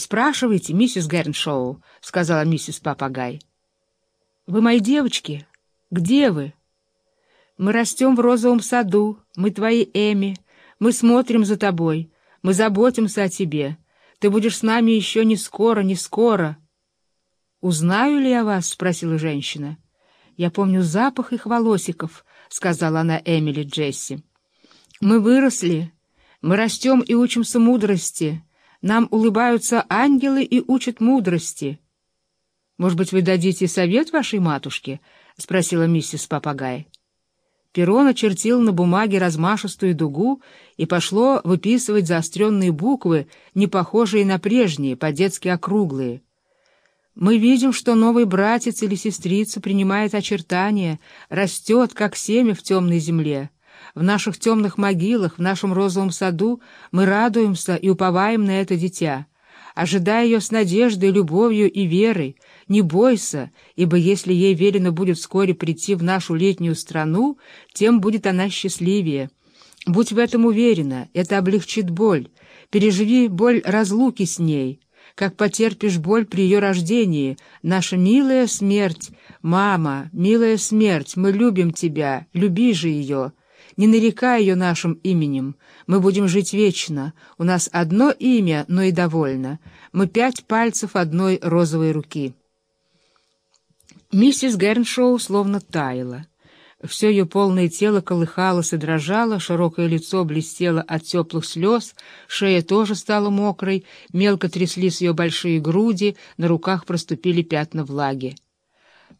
«Спрашивайте, миссис Герншоу», — сказала миссис Папагай. «Вы мои девочки? Где вы?» «Мы растем в розовом саду, мы твои Эми, мы смотрим за тобой, мы заботимся о тебе. Ты будешь с нами еще не скоро, не скоро». «Узнаю ли я вас?» — спросила женщина. «Я помню запах их волосиков», — сказала она Эмили Джесси. «Мы выросли, мы растем и учимся мудрости». Нам улыбаются ангелы и учат мудрости. Может быть, вы дадите совет вашей матушке? — спросила миссис Папагай. Перо начертил на бумаге размашистую дугу и пошло выписывать заостренные буквы, не похожие на прежние, по-детски округлые. Мы видим, что новый братец или сестрица принимает очертания, растет, как семя в темной земле. В наших темных могилах, в нашем розовом саду мы радуемся и уповаем на это дитя. Ожидая ее с надеждой, любовью и верой, не бойся, ибо если ей велено будет вскоре прийти в нашу летнюю страну, тем будет она счастливее. Будь в этом уверена, это облегчит боль. Переживи боль разлуки с ней, как потерпишь боль при ее рождении. Наша милая смерть, мама, милая смерть, мы любим тебя, люби же ее». Не нарекай ее нашим именем. Мы будем жить вечно. У нас одно имя, но и довольно. Мы пять пальцев одной розовой руки. Миссис Герншоу словно таяла. Все ее полное тело колыхалось и дрожало, широкое лицо блестело от теплых слез, шея тоже стала мокрой, мелко тряслись ее большие груди, на руках проступили пятна влаги.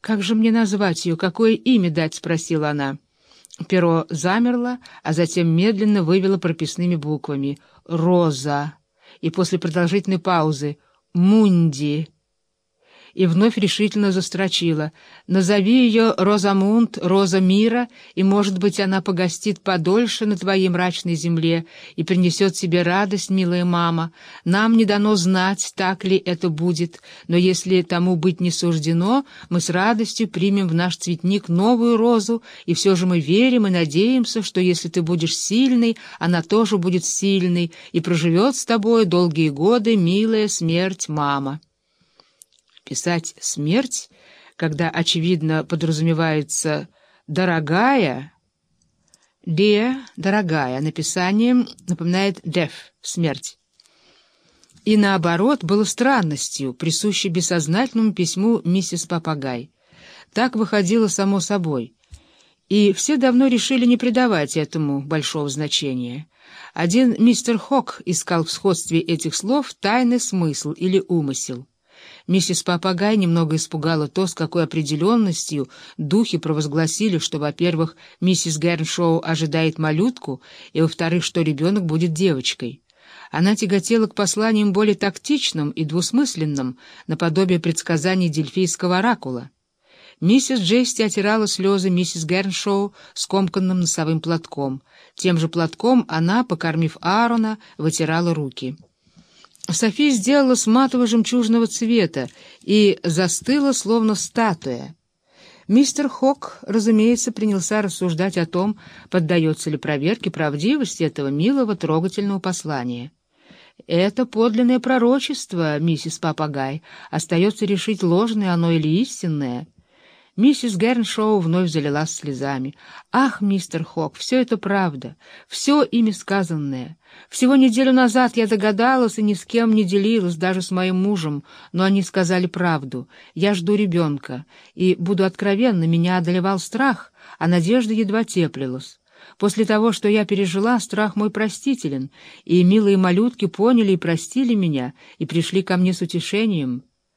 «Как же мне назвать ее? Какое имя дать?» — спросила она. Перо замерло, а затем медленно вывело прописными буквами «Роза» и после продолжительной паузы «Мунди» и вновь решительно застрочила. «Назови ее Розамунд, Роза мира, и, может быть, она погостит подольше на твоей мрачной земле и принесет себе радость, милая мама. Нам не дано знать, так ли это будет, но если тому быть не суждено, мы с радостью примем в наш цветник новую розу, и все же мы верим и надеемся, что если ты будешь сильной, она тоже будет сильной и проживет с тобой долгие годы, милая смерть мама» писать «смерть», когда, очевидно, подразумевается «дорогая», «dear» — «дорогая», написание напоминает «death» — «смерть». И наоборот, было странностью, присущей бессознательному письму миссис Папагай. Так выходило само собой. И все давно решили не придавать этому большого значения. Один мистер Хок искал в сходстве этих слов тайный смысл или умысел. Миссис Папагай немного испугала то, с какой определенностью духи провозгласили, что, во-первых, миссис Герншоу ожидает малютку, и, во-вторых, что ребенок будет девочкой. Она тяготела к посланиям более тактичным и двусмысленным, наподобие предсказаний дельфийского оракула. Миссис Джейсти отирала слезы миссис Герншоу скомканным носовым платком. Тем же платком она, покормив Аарона, вытирала руки. Софи сделала с матово-жемчужного цвета и застыла, словно статуя. Мистер Хок, разумеется, принялся рассуждать о том, поддается ли проверке правдивости этого милого трогательного послания. «Это подлинное пророчество, миссис Папагай. Остается решить, ложное оно или истинное». Миссис Герншоу вновь залилась слезами. «Ах, мистер Хок, все это правда, все ими сказанное. Всего неделю назад я догадалась и ни с кем не делилась, даже с моим мужем, но они сказали правду. Я жду ребенка, и, буду откровенна, меня одолевал страх, а надежда едва теплилась. После того, что я пережила, страх мой простителен, и милые малютки поняли и простили меня, и пришли ко мне с утешением».